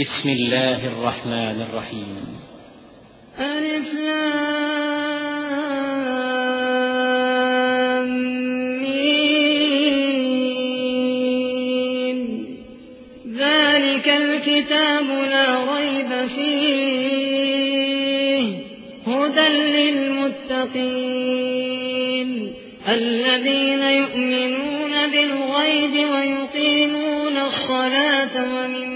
بسم الله الرحمن الرحيم. ألف ذلك الكتاب لا ريب فيه. هدى للمتقين. الذين يؤمنون بالغيب ويقيمون الصلاة ومما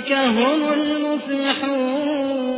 أُولَئِكَ هُمُ الْمُفْلِحُونَ.